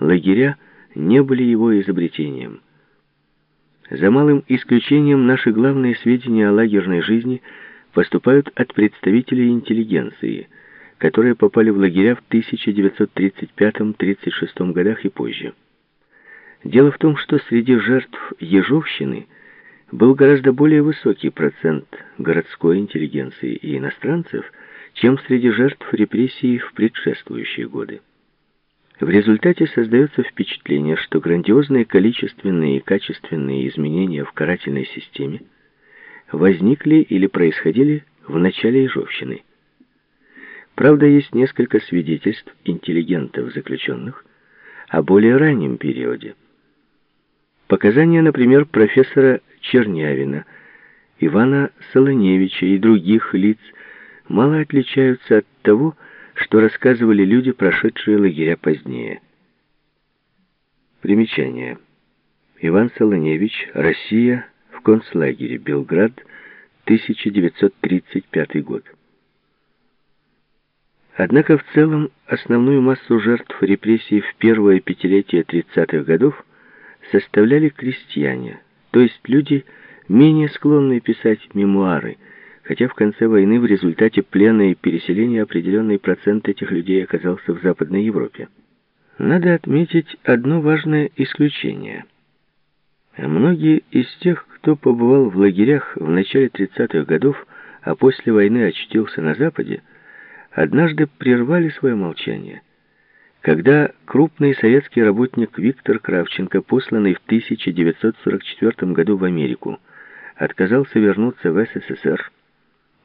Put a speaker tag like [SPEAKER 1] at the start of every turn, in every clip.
[SPEAKER 1] лагеря не были его изобретением. За малым исключением наши главные сведения о лагерной жизни поступают от представителей интеллигенции, которые попали в лагеря в 1935-36 годах и позже. Дело в том, что среди жертв Ежовщины был гораздо более высокий процент городской интеллигенции и иностранцев, чем среди жертв репрессий в предшествующие годы. В результате создается впечатление, что грандиозные количественные и качественные изменения в карательной системе возникли или происходили в начале Ежовщины. Правда, есть несколько свидетельств интеллигентов заключенных о более раннем периоде. Показания, например, профессора Чернявина, Ивана Солоневича и других лиц мало отличаются от того, что рассказывали люди, прошедшие лагеря позднее. Примечание. Иван Солоневич, Россия, в концлагере Белград, 1935 год. Однако в целом основную массу жертв репрессий в первое пятилетие 30-х годов составляли крестьяне, то есть люди, менее склонные писать мемуары – хотя в конце войны в результате плена и переселения определенный процент этих людей оказался в Западной Европе. Надо отметить одно важное исключение. Многие из тех, кто побывал в лагерях в начале 30-х годов, а после войны очутился на Западе, однажды прервали свое молчание. Когда крупный советский работник Виктор Кравченко, посланный в 1944 году в Америку, отказался вернуться в СССР,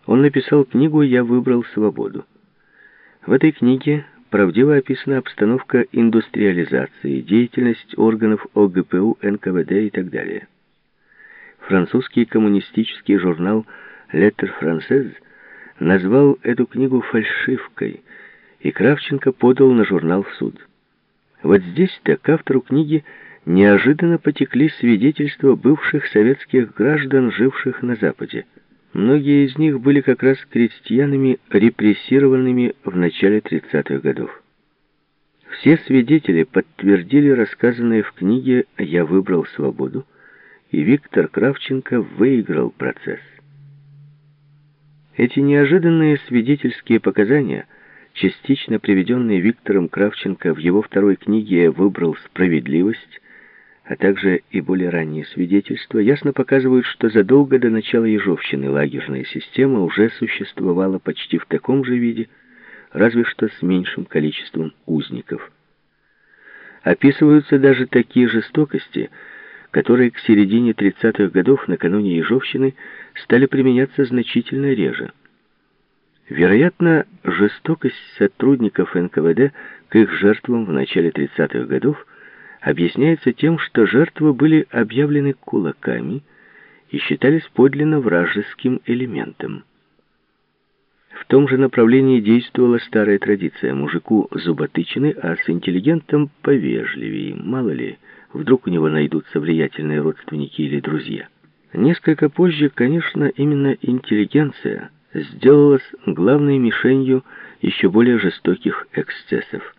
[SPEAKER 1] он написал книгу «Я выбрал свободу». В этой книге правдиво описана обстановка индустриализации, деятельность органов ОГПУ, НКВД и так далее. Французский коммунистический журнал «Леттер Франсез» назвал эту книгу фальшивкой, и Кравченко подал на журнал в суд. Вот здесь-то к автору книги неожиданно потекли свидетельства бывших советских граждан, живших на Западе. Многие из них были как раз крестьянами, репрессированными в начале 30-х годов. Все свидетели подтвердили рассказанное в книге «Я выбрал свободу», и Виктор Кравченко выиграл процесс. Эти неожиданные свидетельские показания, частично приведенные Виктором Кравченко в его второй книге «Я выбрал справедливость», а также и более ранние свидетельства, ясно показывают, что задолго до начала Ежовщины лагерная система уже существовала почти в таком же виде, разве что с меньшим количеством узников. Описываются даже такие жестокости, которые к середине 30-х годов накануне Ежовщины стали применяться значительно реже. Вероятно, жестокость сотрудников НКВД к их жертвам в начале 30-х годов объясняется тем, что жертвы были объявлены кулаками и считались подлинно вражеским элементом. В том же направлении действовала старая традиция. Мужику зуботычины, а с интеллигентом повежливее. Мало ли, вдруг у него найдутся влиятельные родственники или друзья. Несколько позже, конечно, именно интеллигенция сделалась главной мишенью еще более жестоких эксцессов.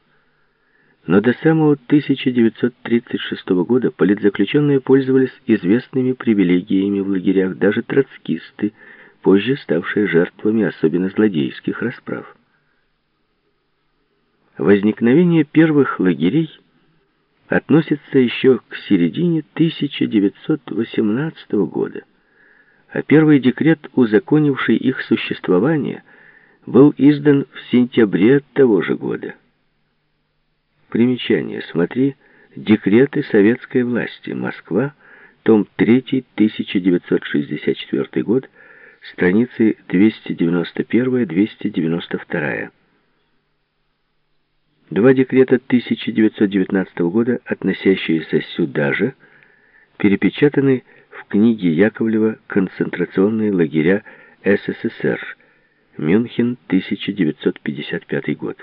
[SPEAKER 1] Но до самого 1936 года политзаключенные пользовались известными привилегиями в лагерях, даже троцкисты, позже ставшие жертвами особенно злодейских расправ. Возникновение первых лагерей относится еще к середине 1918 года, а первый декрет, узаконивший их существование, был издан в сентябре того же года. Примечание. Смотри «Декреты советской власти. Москва», том 3, 1964 год, страницы 291-292. Два декрета 1919 года, относящиеся сюда же, перепечатаны в книге Яковлева «Концентрационные лагеря СССР. Мюнхен, 1955 год».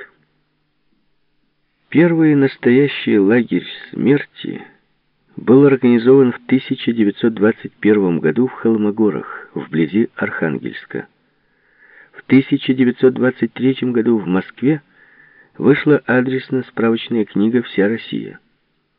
[SPEAKER 1] Первый настоящий лагерь смерти был организован в 1921 году в Холмогорах, вблизи Архангельска. В 1923 году в Москве вышла адресно-справочная книга «Вся Россия».